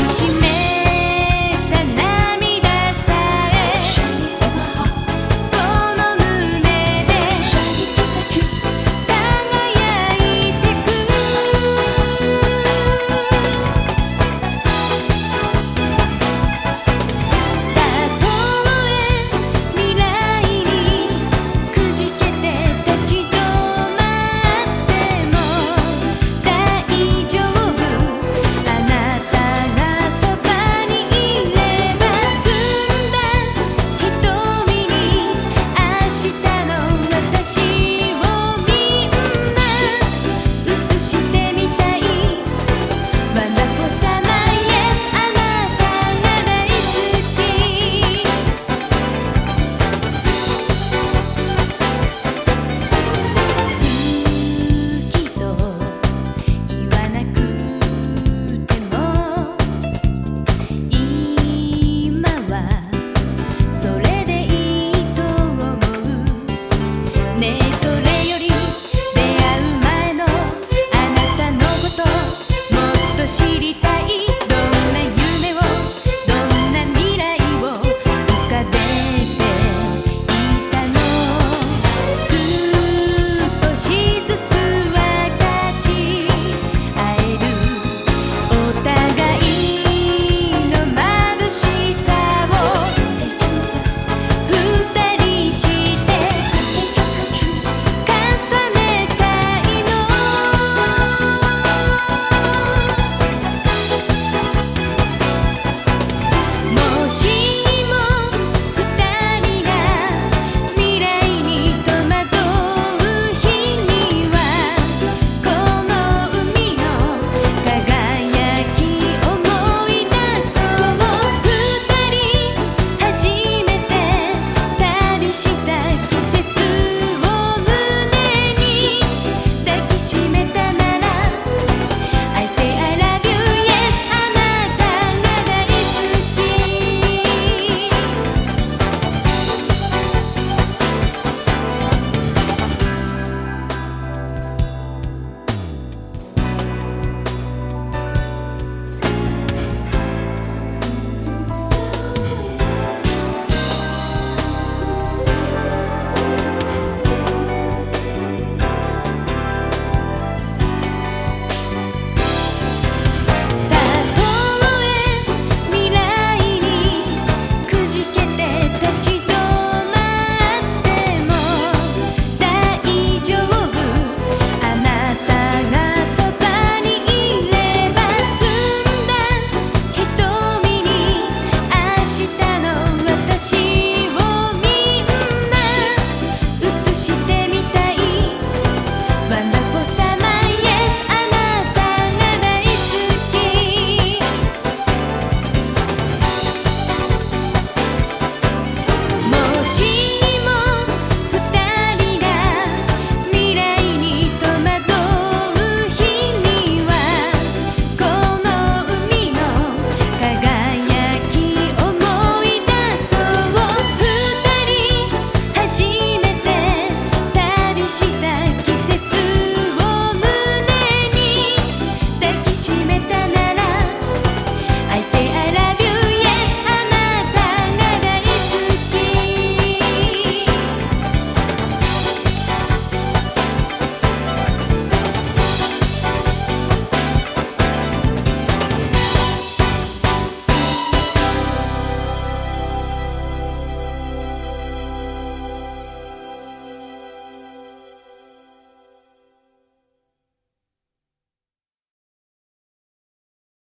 enchimento.